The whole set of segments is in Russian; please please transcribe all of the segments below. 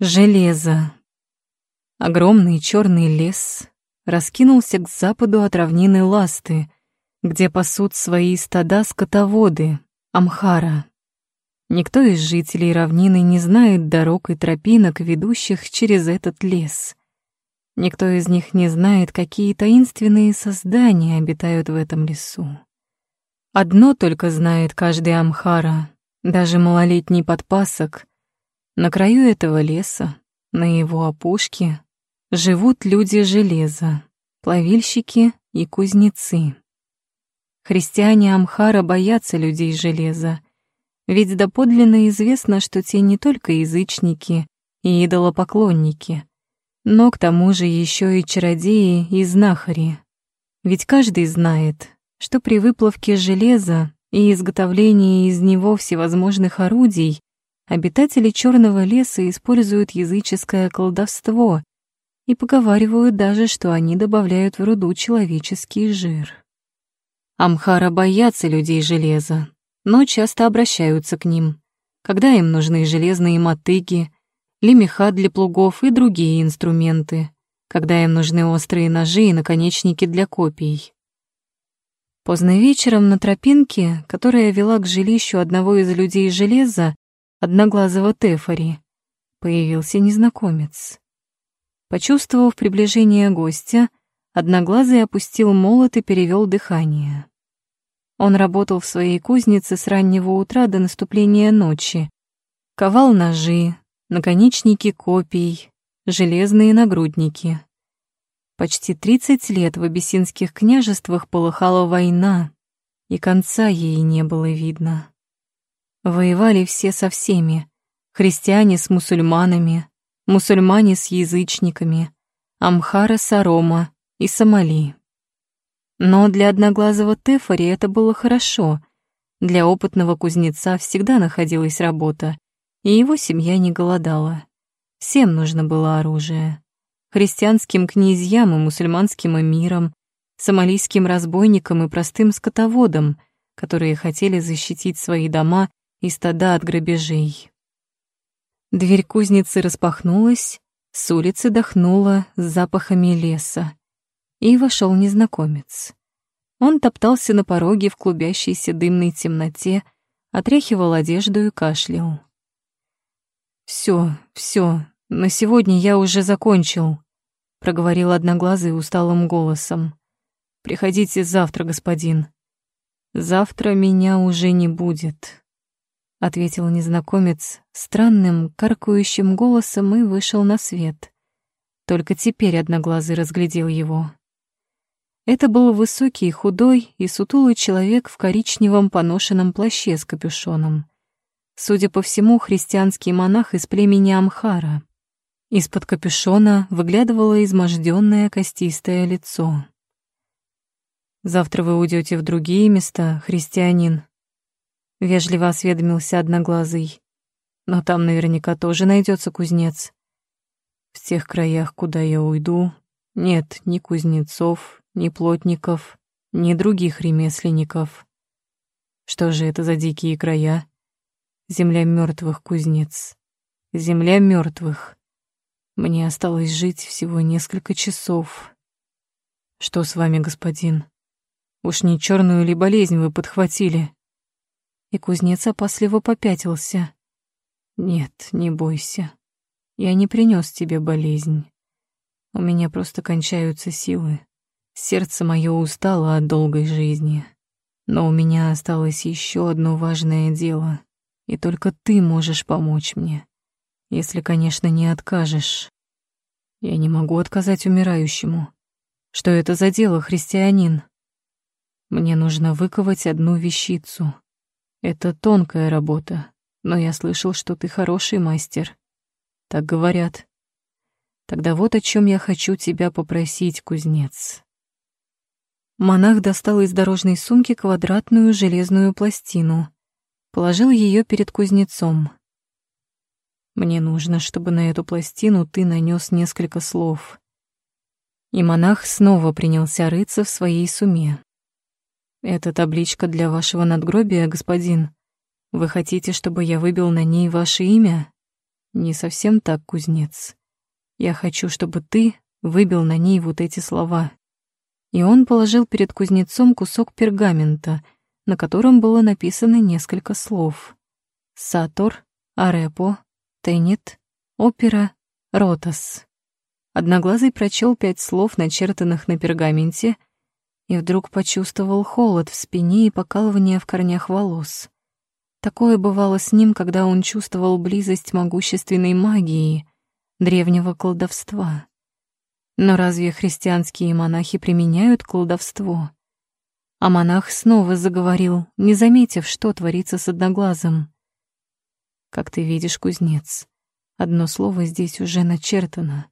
Железо. Огромный черный лес раскинулся к западу от равнины Ласты, где пасут свои стада скотоводы, Амхара. Никто из жителей равнины не знает дорог и тропинок, ведущих через этот лес. Никто из них не знает, какие таинственные создания обитают в этом лесу. Одно только знает каждый Амхара, даже малолетний подпасок. На краю этого леса, на его опушке, живут люди железа, плавильщики и кузнецы. Христиане Амхара боятся людей железа, ведь доподлинно известно, что те не только язычники и идолопоклонники, но к тому же еще и чародеи и знахари. Ведь каждый знает, что при выплавке железа и изготовлении из него всевозможных орудий обитатели черного леса используют языческое колдовство и поговаривают даже, что они добавляют в руду человеческий жир. Амхара боятся людей железа, но часто обращаются к ним, когда им нужны железные мотыги, лемеха для плугов и другие инструменты, когда им нужны острые ножи и наконечники для копий. Поздно вечером на тропинке, которая вела к жилищу одного из людей железа, одноглазого Тефари, появился незнакомец. Почувствовав приближение гостя, Одноглазый опустил молот и перевел дыхание. Он работал в своей кузнице с раннего утра до наступления ночи. Ковал ножи, наконечники копий, железные нагрудники. Почти тридцать лет в абиссинских княжествах полыхала война, и конца ей не было видно. Воевали все со всеми, христиане с мусульманами, мусульмане с язычниками, амхара с арома и сомали. Но для одноглазого Тефари это было хорошо. Для опытного кузнеца всегда находилась работа, и его семья не голодала. Всем нужно было оружие христианским князьям и мусульманским эмирам, сомалийским разбойникам и простым скотоводам, которые хотели защитить свои дома и стада от грабежей. Дверь кузницы распахнулась, с улицы дохнуло с запахами леса, и вошел незнакомец. Он топтался на пороге в клубящейся дымной темноте, отряхивал одежду и кашлял. «Всё, всё, «На сегодня я уже закончил», — проговорил одноглазый усталым голосом. «Приходите завтра, господин». «Завтра меня уже не будет», — ответил незнакомец странным, каркающим голосом и вышел на свет. Только теперь одноглазый разглядел его. Это был высокий, худой и сутулый человек в коричневом поношенном плаще с капюшоном. Судя по всему, христианский монах из племени Амхара. Из-под капюшона выглядывало измождённое костистое лицо. «Завтра вы уйдете в другие места, христианин», — вежливо осведомился Одноглазый. «Но там наверняка тоже найдется кузнец. В тех краях, куда я уйду, нет ни кузнецов, ни плотников, ни других ремесленников. Что же это за дикие края? Земля мертвых кузнец. Земля мертвых. Мне осталось жить всего несколько часов. Что с вами, господин? Уж не черную ли болезнь вы подхватили? И кузнец опасливо попятился. Нет, не бойся. Я не принес тебе болезнь. У меня просто кончаются силы. Сердце мое устало от долгой жизни. Но у меня осталось еще одно важное дело, и только ты можешь помочь мне если, конечно, не откажешь. Я не могу отказать умирающему. Что это за дело, христианин? Мне нужно выковать одну вещицу. Это тонкая работа, но я слышал, что ты хороший мастер. Так говорят. Тогда вот о чем я хочу тебя попросить, кузнец. Монах достал из дорожной сумки квадратную железную пластину, положил ее перед кузнецом. Мне нужно, чтобы на эту пластину ты нанес несколько слов. И монах снова принялся рыться в своей суме. Это табличка для вашего надгробия, господин. Вы хотите, чтобы я выбил на ней ваше имя? Не совсем так, кузнец. Я хочу, чтобы ты выбил на ней вот эти слова. И он положил перед кузнецом кусок пергамента, на котором было написано несколько слов. Сатор, Арепо, Тенет, Опера, Ротас. Одноглазый прочел пять слов, начертанных на пергаменте, и вдруг почувствовал холод в спине и покалывание в корнях волос. Такое бывало с ним, когда он чувствовал близость могущественной магии, древнего колдовства. Но разве христианские монахи применяют колдовство? А монах снова заговорил, не заметив, что творится с одноглазым. Как ты видишь, кузнец, одно слово здесь уже начертано,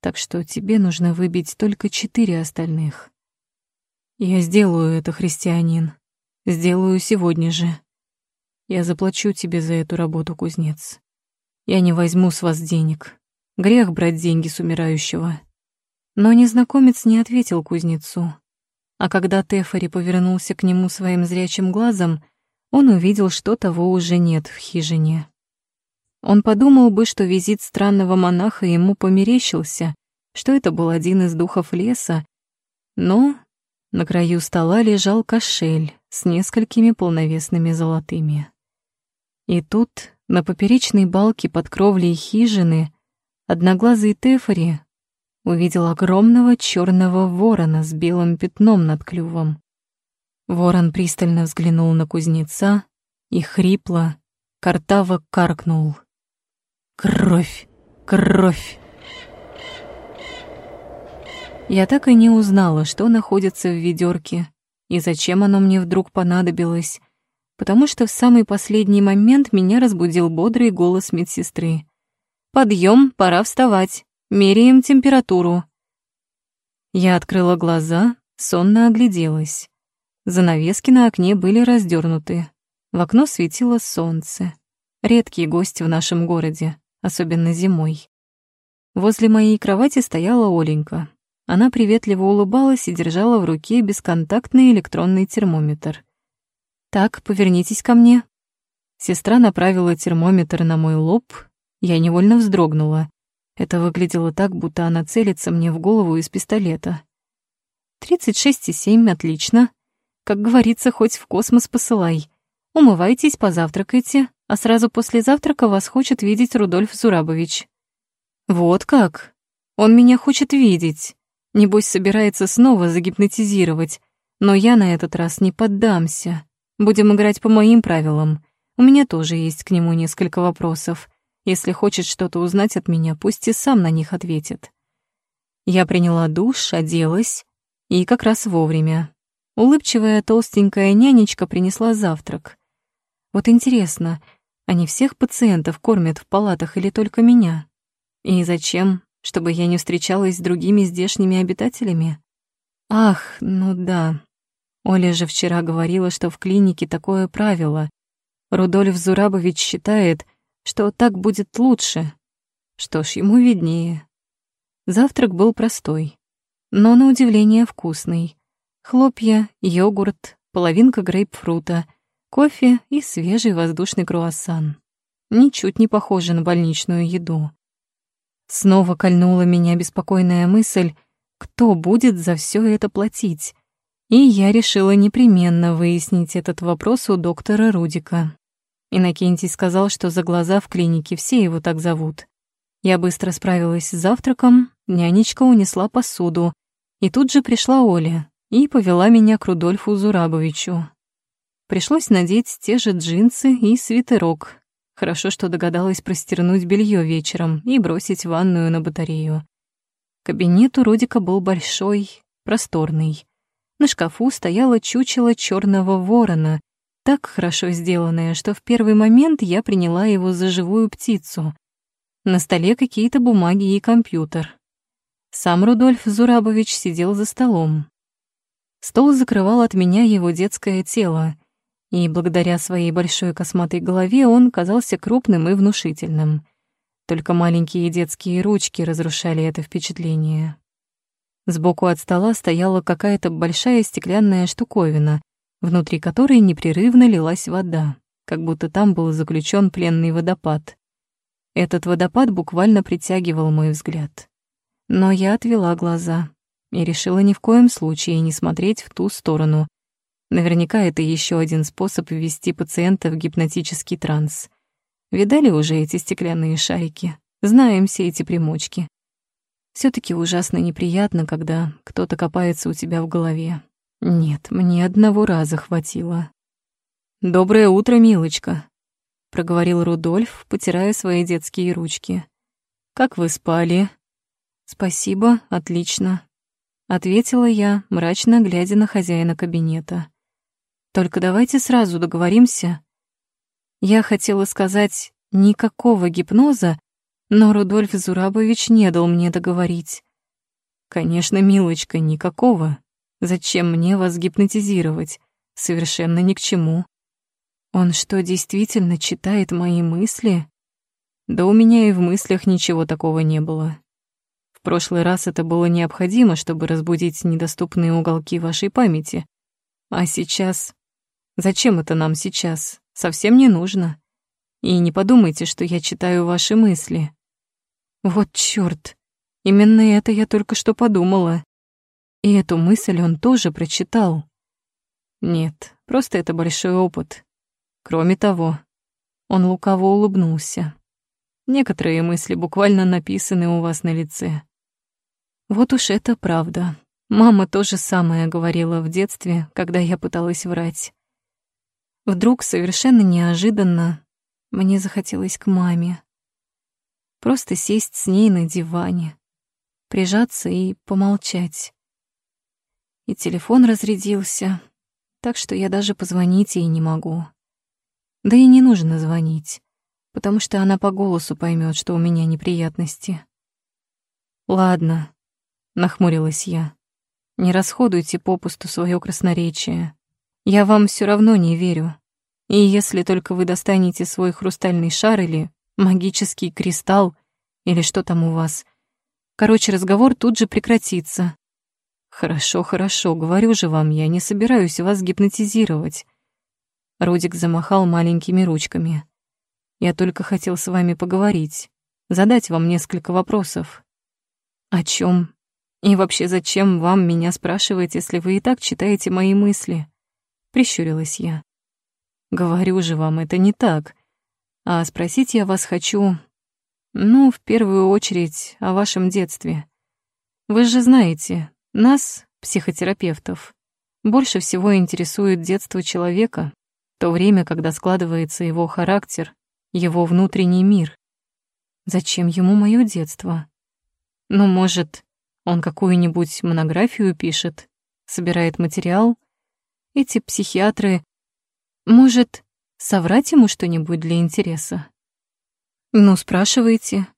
так что тебе нужно выбить только четыре остальных. Я сделаю это, христианин. Сделаю сегодня же. Я заплачу тебе за эту работу, кузнец. Я не возьму с вас денег. Грех брать деньги с умирающего. Но незнакомец не ответил кузнецу. А когда Тефари повернулся к нему своим зрячим глазом, он увидел, что того уже нет в хижине. Он подумал бы, что визит странного монаха ему померещился, что это был один из духов леса, но на краю стола лежал кошель с несколькими полновесными золотыми. И тут, на поперечной балке под кровлей хижины, одноглазый Тефари увидел огромного черного ворона с белым пятном над клювом. Ворон пристально взглянул на кузнеца и хрипло, картаво каркнул. «Кровь! Кровь!» Я так и не узнала, что находится в ведерке и зачем оно мне вдруг понадобилось, потому что в самый последний момент меня разбудил бодрый голос медсестры. «Подъем, пора вставать, меряем температуру». Я открыла глаза, сонно огляделась. Занавески на окне были раздернуты. В окно светило солнце. Редкий гость в нашем городе, особенно зимой. Возле моей кровати стояла Оленька, она приветливо улыбалась и держала в руке бесконтактный электронный термометр. «Так, повернитесь ко мне». Сестра направила термометр на мой лоб, я невольно вздрогнула. Это выглядело так, будто она целится мне в голову из пистолета. «Тридцать шесть и семь, отлично. Как говорится, хоть в космос посылай. Умывайтесь, позавтракайте, а сразу после завтрака вас хочет видеть Рудольф Зурабович». «Вот как? Он меня хочет видеть. Небось, собирается снова загипнотизировать. Но я на этот раз не поддамся. Будем играть по моим правилам. У меня тоже есть к нему несколько вопросов. Если хочет что-то узнать от меня, пусть и сам на них ответит. Я приняла душ, оделась, и как раз вовремя. Улыбчивая толстенькая нянечка принесла завтрак. Вот интересно, они всех пациентов кормят в палатах или только меня? И зачем? Чтобы я не встречалась с другими здешними обитателями? Ах, ну да. Оля же вчера говорила, что в клинике такое правило. Рудольф Зурабович считает, что так будет лучше. Что ж, ему виднее. Завтрак был простой, но на удивление вкусный. Хлопья, йогурт, половинка грейпфрута, кофе и свежий воздушный круассан. Ничуть не похоже на больничную еду. Снова кольнула меня беспокойная мысль, кто будет за все это платить. И я решила непременно выяснить этот вопрос у доктора Рудика. Иннокентий сказал, что за глаза в клинике все его так зовут. Я быстро справилась с завтраком, нянечка унесла посуду, и тут же пришла Оля и повела меня к Рудольфу Зурабовичу. Пришлось надеть те же джинсы и свитерок, Хорошо, что догадалась простернуть белье вечером и бросить ванную на батарею. Кабинет у Родика был большой, просторный. На шкафу стояло чучело черного ворона, так хорошо сделанное, что в первый момент я приняла его за живую птицу. На столе какие-то бумаги и компьютер. Сам Рудольф Зурабович сидел за столом. Стол закрывал от меня его детское тело, и благодаря своей большой косматой голове он казался крупным и внушительным. Только маленькие детские ручки разрушали это впечатление. Сбоку от стола стояла какая-то большая стеклянная штуковина, внутри которой непрерывно лилась вода, как будто там был заключен пленный водопад. Этот водопад буквально притягивал мой взгляд. Но я отвела глаза и решила ни в коем случае не смотреть в ту сторону. Наверняка это еще один способ ввести пациента в гипнотический транс. Видали уже эти стеклянные шарики? Знаем все эти примочки. все таки ужасно неприятно, когда кто-то копается у тебя в голове. Нет, мне одного раза хватило. «Доброе утро, милочка», — проговорил Рудольф, потирая свои детские ручки. «Как вы спали?» «Спасибо, отлично», — ответила я, мрачно глядя на хозяина кабинета. «Только давайте сразу договоримся». Я хотела сказать «никакого гипноза», но Рудольф Зурабович не дал мне договорить. «Конечно, милочка, никакого. Зачем мне вас гипнотизировать? Совершенно ни к чему». Он что, действительно читает мои мысли? Да у меня и в мыслях ничего такого не было. В прошлый раз это было необходимо, чтобы разбудить недоступные уголки вашей памяти. А сейчас... Зачем это нам сейчас? Совсем не нужно. И не подумайте, что я читаю ваши мысли. Вот чёрт, именно это я только что подумала. И эту мысль он тоже прочитал. Нет, просто это большой опыт. Кроме того, он лукаво улыбнулся. Некоторые мысли буквально написаны у вас на лице. Вот уж это правда. Мама то же самое говорила в детстве, когда я пыталась врать. Вдруг, совершенно неожиданно, мне захотелось к маме. Просто сесть с ней на диване, прижаться и помолчать. И телефон разрядился, так что я даже позвонить ей не могу. Да и не нужно звонить, потому что она по голосу поймет, что у меня неприятности. Ладно, нахмурилась я. Не расходуйте попусту свое красноречие. Я вам все равно не верю. И если только вы достанете свой хрустальный шар или магический кристалл, или что там у вас, короче, разговор тут же прекратится. Хорошо, хорошо, говорю же вам, я не собираюсь вас гипнотизировать. Рудик замахал маленькими ручками. «Я только хотел с вами поговорить, задать вам несколько вопросов». «О чем? И вообще зачем вам меня спрашивать, если вы и так читаете мои мысли?» Прищурилась я. «Говорю же вам, это не так. А спросить я вас хочу, ну, в первую очередь, о вашем детстве. Вы же знаете, нас, психотерапевтов, больше всего интересует детство человека, то время, когда складывается его характер, его внутренний мир. Зачем ему мое детство? Ну, может, он какую-нибудь монографию пишет, собирает материал? Эти психиатры... Может, соврать ему что-нибудь для интереса? Ну, спрашивайте.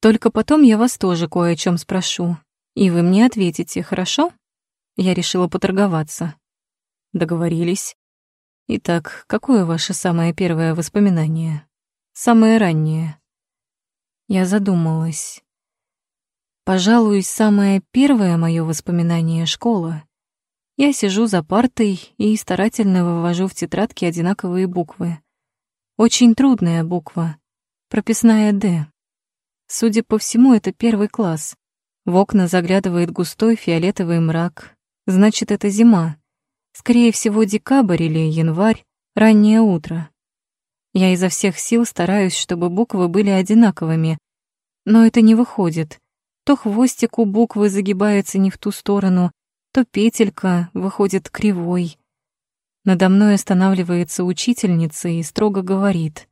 Только потом я вас тоже кое о чем спрошу, и вы мне ответите, хорошо? Я решила поторговаться. Договорились. Итак, какое ваше самое первое воспоминание? Самое раннее? Я задумалась. Пожалуй, самое первое мое воспоминание — школа. Я сижу за партой и старательно вывожу в тетрадке одинаковые буквы. Очень трудная буква, прописная «Д». Судя по всему, это первый класс. В окна заглядывает густой фиолетовый мрак. Значит, это зима. Скорее всего, декабрь или январь, раннее утро. Я изо всех сил стараюсь, чтобы буквы были одинаковыми, но это не выходит. То хвостик у буквы загибается не в ту сторону, то петелька выходит кривой. Надо мной останавливается учительница и строго говорит.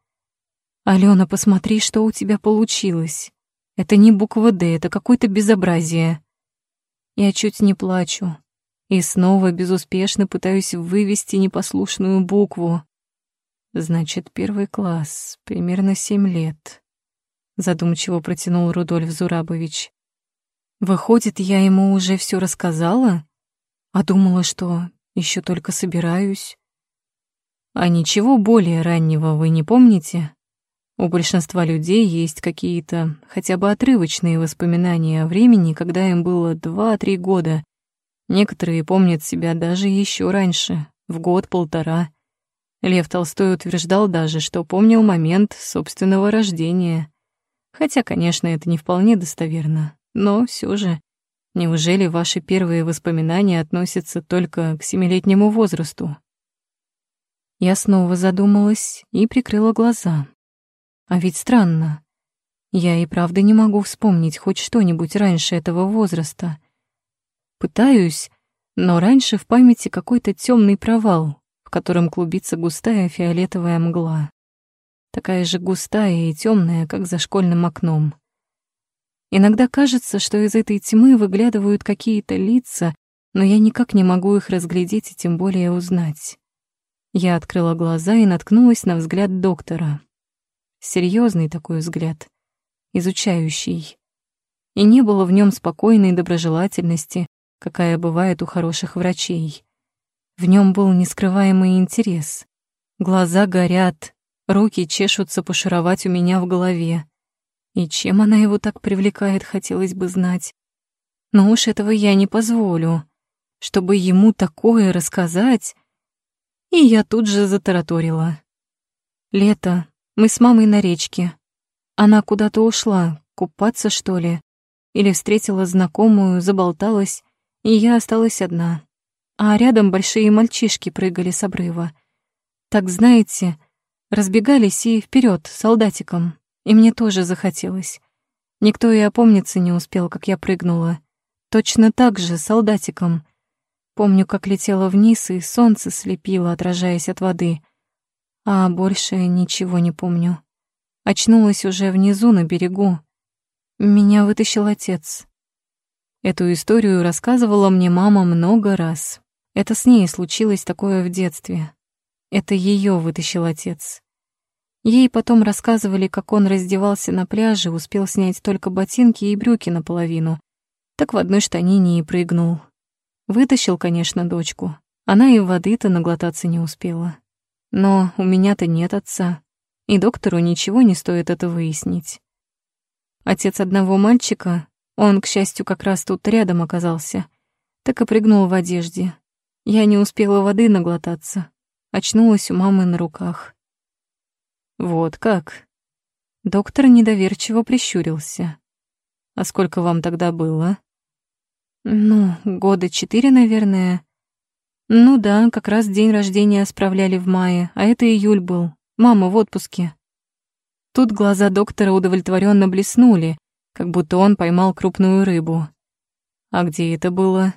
«Алена, посмотри, что у тебя получилось. Это не буква «Д», это какое-то безобразие». Я чуть не плачу. И снова безуспешно пытаюсь вывести непослушную букву. Значит, первый класс, примерно семь лет. Задумчиво протянул Рудольф Зурабович. Выходит, я ему уже все рассказала? А думала, что еще только собираюсь. А ничего более раннего вы не помните? У большинства людей есть какие-то хотя бы отрывочные воспоминания о времени, когда им было два-три года, Некоторые помнят себя даже еще раньше, в год-полтора. Лев Толстой утверждал даже, что помнил момент собственного рождения. Хотя, конечно, это не вполне достоверно, но все же. Неужели ваши первые воспоминания относятся только к семилетнему возрасту? Я снова задумалась и прикрыла глаза. А ведь странно. Я и правда не могу вспомнить хоть что-нибудь раньше этого возраста. Пытаюсь, но раньше в памяти какой-то темный провал, в котором клубится густая фиолетовая мгла. Такая же густая и темная, как за школьным окном. Иногда кажется, что из этой тьмы выглядывают какие-то лица, но я никак не могу их разглядеть и тем более узнать. Я открыла глаза и наткнулась на взгляд доктора. Серьезный такой взгляд, изучающий. И не было в нем спокойной доброжелательности, какая бывает у хороших врачей. В нем был нескрываемый интерес. Глаза горят, руки чешутся пошуровать у меня в голове. И чем она его так привлекает, хотелось бы знать. Но уж этого я не позволю. Чтобы ему такое рассказать... И я тут же затараторила. Лето. Мы с мамой на речке. Она куда-то ушла, купаться, что ли. Или встретила знакомую, заболталась, и я осталась одна а рядом большие мальчишки прыгали с обрыва. Так, знаете, разбегались и вперед солдатиком, и мне тоже захотелось. Никто и опомниться не успел, как я прыгнула. Точно так же, солдатиком. Помню, как летела вниз, и солнце слепило, отражаясь от воды. А больше ничего не помню. Очнулась уже внизу, на берегу. Меня вытащил отец. Эту историю рассказывала мне мама много раз. Это с ней случилось такое в детстве. Это ее вытащил отец. Ей потом рассказывали, как он раздевался на пляже, успел снять только ботинки и брюки наполовину. Так в одной штанине и прыгнул. Вытащил, конечно, дочку. Она и воды-то наглотаться не успела. Но у меня-то нет отца, и доктору ничего не стоит это выяснить. Отец одного мальчика, он, к счастью, как раз тут рядом оказался, так и прыгнул в одежде, я не успела воды наглотаться. Очнулась у мамы на руках. «Вот как?» Доктор недоверчиво прищурился. «А сколько вам тогда было?» «Ну, года четыре, наверное. Ну да, как раз день рождения справляли в мае, а это июль был. Мама в отпуске». Тут глаза доктора удовлетворенно блеснули, как будто он поймал крупную рыбу. «А где это было?»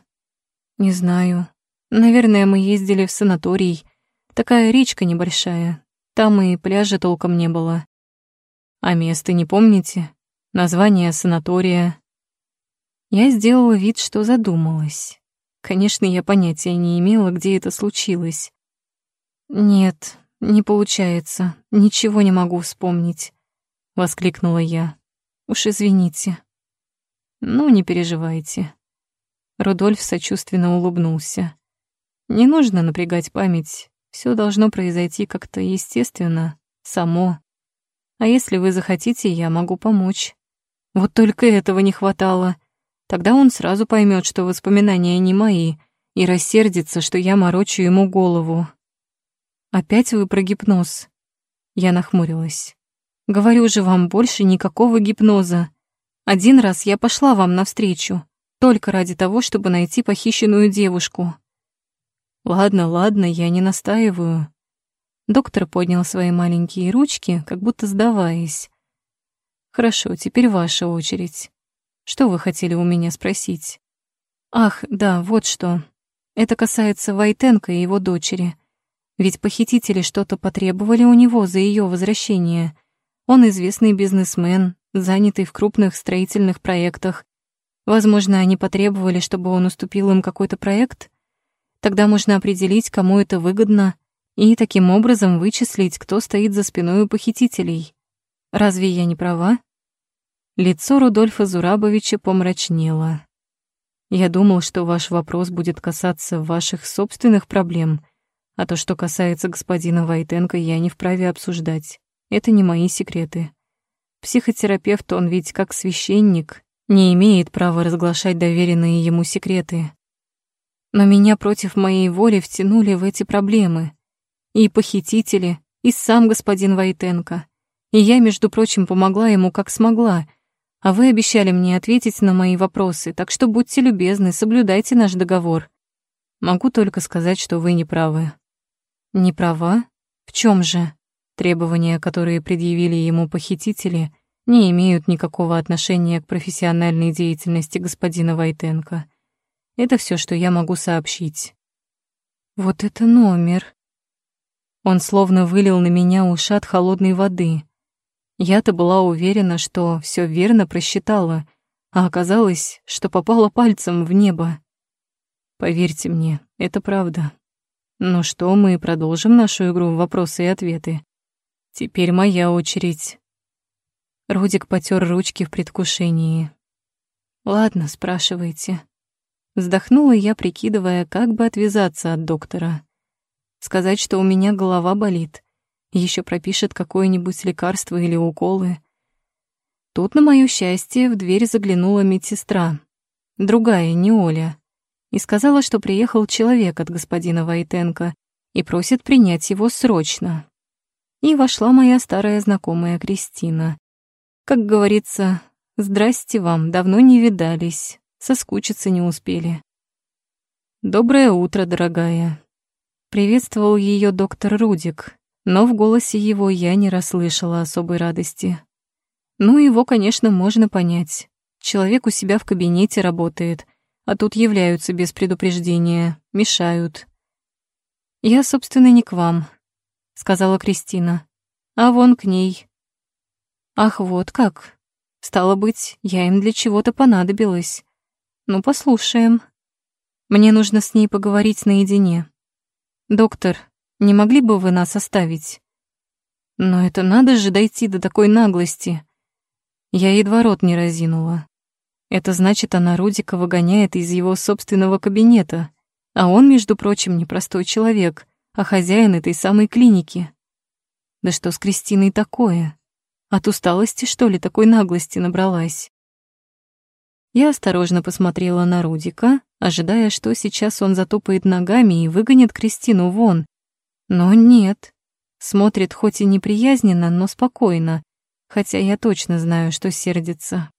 «Не знаю. Наверное, мы ездили в санаторий. Такая речка небольшая. Там и пляжа толком не было. А место не помните? Название санатория. Я сделала вид, что задумалась. Конечно, я понятия не имела, где это случилось. Нет, не получается. Ничего не могу вспомнить, воскликнула я. Уж извините. Ну, не переживайте. Рудольф сочувственно улыбнулся. Не нужно напрягать память, все должно произойти как-то естественно, само. А если вы захотите, я могу помочь. Вот только этого не хватало. Тогда он сразу поймет, что воспоминания не мои, и рассердится, что я морочу ему голову. Опять вы про гипноз. Я нахмурилась. Говорю же вам, больше никакого гипноза. Один раз я пошла вам навстречу, только ради того, чтобы найти похищенную девушку. Ладно, ладно, я не настаиваю. Доктор поднял свои маленькие ручки, как будто сдаваясь. Хорошо, теперь ваша очередь. Что вы хотели у меня спросить? Ах, да, вот что. Это касается Вайтенко и его дочери. Ведь похитители что-то потребовали у него за ее возвращение. Он известный бизнесмен, занятый в крупных строительных проектах. Возможно, они потребовали, чтобы он уступил им какой-то проект? Тогда можно определить, кому это выгодно, и таким образом вычислить, кто стоит за спиной у похитителей. Разве я не права? Лицо Рудольфа Зурабовича помрачнело. Я думал, что ваш вопрос будет касаться ваших собственных проблем, а то, что касается господина Войтенко, я не вправе обсуждать. Это не мои секреты. Психотерапевт, он ведь как священник, не имеет права разглашать доверенные ему секреты. Но меня против моей воли втянули в эти проблемы. И похитители, и сам господин Войтенко. И я, между прочим, помогла ему как смогла. А вы обещали мне ответить на мои вопросы, так что будьте любезны, соблюдайте наш договор. Могу только сказать, что вы не правы. Не права? В чем же? Требования, которые предъявили ему похитители, не имеют никакого отношения к профессиональной деятельности господина Войтенко. Это все, что я могу сообщить. Вот это номер. Он словно вылил на меня ушат холодной воды. Я-то была уверена, что все верно просчитала, а оказалось, что попала пальцем в небо. Поверьте мне, это правда. Ну что, мы продолжим нашу игру в вопросы и ответы. Теперь моя очередь. Рудик потер ручки в предвкушении. Ладно, спрашивайте. Вздохнула я, прикидывая, как бы отвязаться от доктора. Сказать, что у меня голова болит. Еще пропишет какое-нибудь лекарство или уколы. Тут, на моё счастье, в дверь заглянула медсестра. Другая, не Оля и сказала, что приехал человек от господина Войтенко и просит принять его срочно. И вошла моя старая знакомая Кристина. Как говорится, «Здрасте вам, давно не видались, соскучиться не успели». «Доброе утро, дорогая», — приветствовал ее доктор Рудик, но в голосе его я не расслышала особой радости. Ну, его, конечно, можно понять. Человек у себя в кабинете работает, а тут являются без предупреждения, мешают. «Я, собственно, не к вам», — сказала Кристина, — «а вон к ней». «Ах, вот как. Стало быть, я им для чего-то понадобилась. Ну, послушаем. Мне нужно с ней поговорить наедине. Доктор, не могли бы вы нас оставить?» Но это надо же дойти до такой наглости. Я едва рот не разинула. Это значит, она Рудика выгоняет из его собственного кабинета, а он, между прочим, не простой человек, а хозяин этой самой клиники. Да что с Кристиной такое? От усталости, что ли, такой наглости набралась? Я осторожно посмотрела на Рудика, ожидая, что сейчас он затопает ногами и выгонит Кристину вон. Но нет. Смотрит хоть и неприязненно, но спокойно, хотя я точно знаю, что сердится.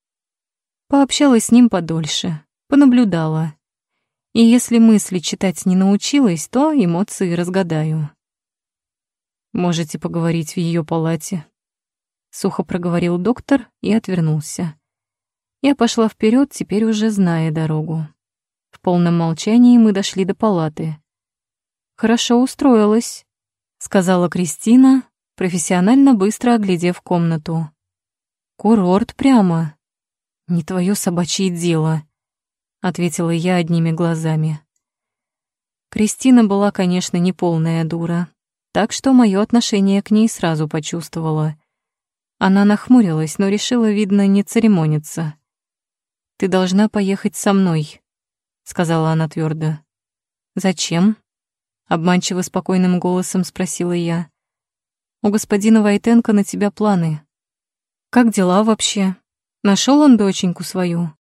Пообщалась с ним подольше, понаблюдала. И если мысли читать не научилась, то эмоции разгадаю. «Можете поговорить в ее палате», — сухо проговорил доктор и отвернулся. Я пошла вперед, теперь уже зная дорогу. В полном молчании мы дошли до палаты. «Хорошо устроилась», — сказала Кристина, профессионально быстро оглядев комнату. «Курорт прямо», «Не твое собачье дело», — ответила я одними глазами. Кристина была, конечно, не полная дура, так что мое отношение к ней сразу почувствовала. Она нахмурилась, но решила, видно, не церемониться. «Ты должна поехать со мной», — сказала она твердо. «Зачем?» — обманчиво спокойным голосом спросила я. «У господина Войтенко на тебя планы. Как дела вообще?» Нашел он доченьку свою?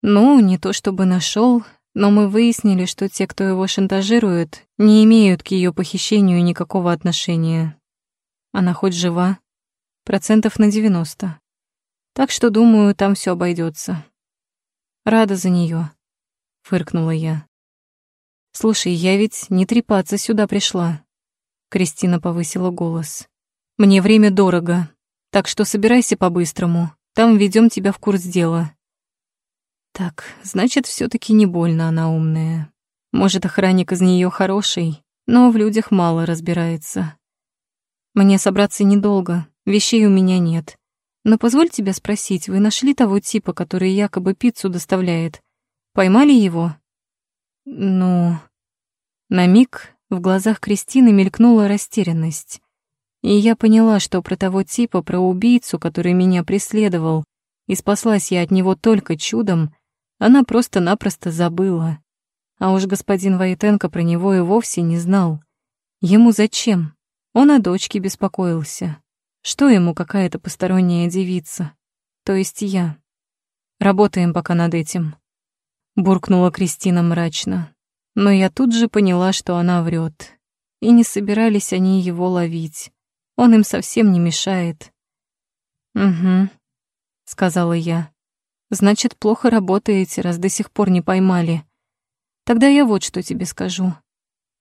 Ну, не то чтобы нашел, но мы выяснили, что те, кто его шантажирует, не имеют к ее похищению никакого отношения. Она хоть жива? Процентов на 90. Так что, думаю, там все обойдется. Рада за нее, фыркнула я. Слушай, я ведь не трепаться сюда пришла. Кристина повысила голос. Мне время дорого, так что собирайся по-быстрому. Там введем тебя в курс дела. Так, значит, все таки не больно она умная. Может, охранник из нее хороший, но в людях мало разбирается. Мне собраться недолго, вещей у меня нет. Но позволь тебя спросить, вы нашли того типа, который якобы пиццу доставляет? Поймали его? Ну... На миг в глазах Кристины мелькнула растерянность. И я поняла, что про того типа, про убийцу, который меня преследовал, и спаслась я от него только чудом, она просто-напросто забыла. А уж господин Войтенко про него и вовсе не знал. Ему зачем? Он о дочке беспокоился. Что ему какая-то посторонняя девица? То есть я. Работаем пока над этим. Буркнула Кристина мрачно. Но я тут же поняла, что она врет. И не собирались они его ловить. Он им совсем не мешает. «Угу», — сказала я. «Значит, плохо работаете, раз до сих пор не поймали. Тогда я вот что тебе скажу.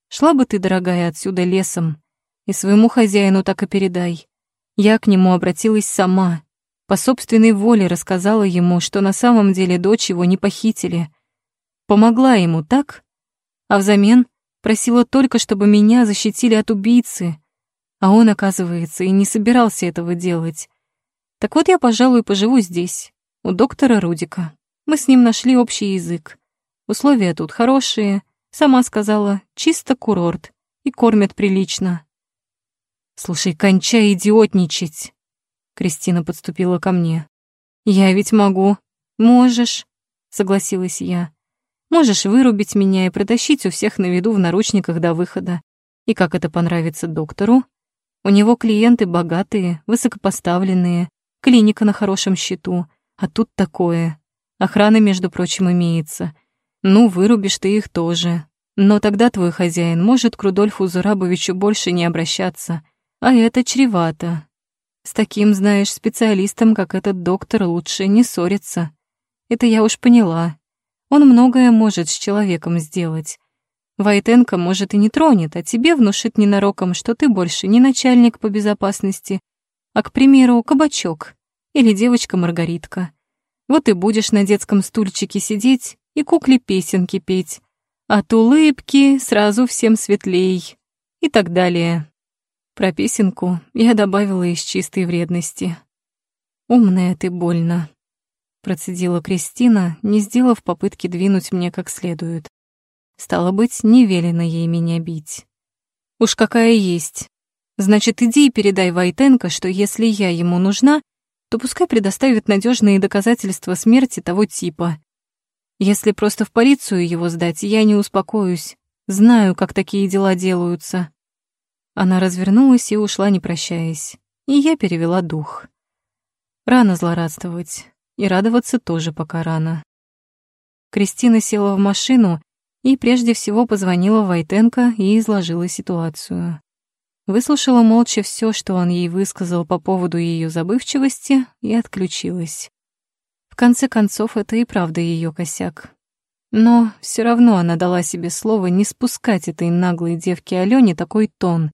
Шла бы ты, дорогая, отсюда лесом, и своему хозяину так и передай. Я к нему обратилась сама, по собственной воле рассказала ему, что на самом деле дочь его не похитили. Помогла ему, так? А взамен просила только, чтобы меня защитили от убийцы. А он, оказывается, и не собирался этого делать. Так вот я, пожалуй, поживу здесь, у доктора Рудика. Мы с ним нашли общий язык. Условия тут хорошие, сама сказала, чисто курорт, и кормят прилично. Слушай, кончай идиотничать. Кристина подступила ко мне. Я ведь могу. Можешь, согласилась я. Можешь вырубить меня и протащить у всех на виду в наручниках до выхода. И как это понравится доктору? У него клиенты богатые, высокопоставленные, клиника на хорошем счету, а тут такое. Охрана, между прочим, имеется. Ну, вырубишь ты их тоже. Но тогда твой хозяин может к Рудольфу Зурабовичу больше не обращаться. А это чревато. С таким, знаешь, специалистом, как этот доктор, лучше не ссориться. Это я уж поняла. Он многое может с человеком сделать. Войтенко, может, и не тронет, а тебе внушит ненароком, что ты больше не начальник по безопасности, а, к примеру, кабачок или девочка Маргаритка. Вот и будешь на детском стульчике сидеть и кукле песенки петь. От улыбки сразу всем светлей и так далее. Про песенку я добавила из чистой вредности. «Умная ты больно», — процедила Кристина, не сделав попытки двинуть мне как следует. Стало быть, не велено ей меня бить. Уж какая есть. Значит, иди и передай Войтенко, что если я ему нужна, то пускай предоставит надежные доказательства смерти того типа. Если просто в полицию его сдать, я не успокоюсь. Знаю, как такие дела делаются. Она развернулась и ушла, не прощаясь, и я перевела дух. Рано злорадствовать, и радоваться тоже пока рано. Кристина села в машину и прежде всего позвонила Войтенко и изложила ситуацию. Выслушала молча все, что он ей высказал по поводу ее забывчивости, и отключилась. В конце концов, это и правда ее косяк. Но все равно она дала себе слово не спускать этой наглой девке Алене такой тон,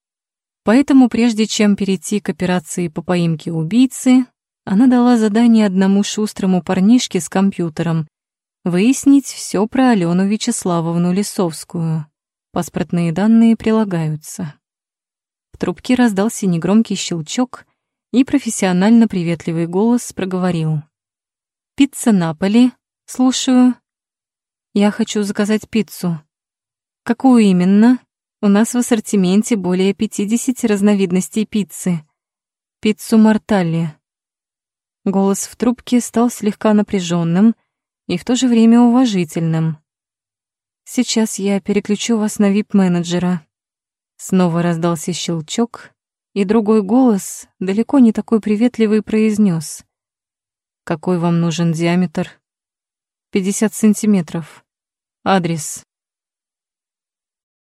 Поэтому прежде чем перейти к операции по поимке убийцы, она дала задание одному шустрому парнишке с компьютером выяснить все про Алену Вячеславовну Лисовскую. Паспортные данные прилагаются. В трубке раздался негромкий щелчок, и профессионально приветливый голос проговорил. «Пицца Наполи. Слушаю. Я хочу заказать пиццу. Какую именно?» У нас в ассортименте более 50 разновидностей пиццы. Пиццу Марталли. Голос в трубке стал слегка напряженным и в то же время уважительным. Сейчас я переключу вас на вип-менеджера. Снова раздался щелчок, и другой голос, далеко не такой приветливый, произнес: Какой вам нужен диаметр? 50 сантиметров. Адрес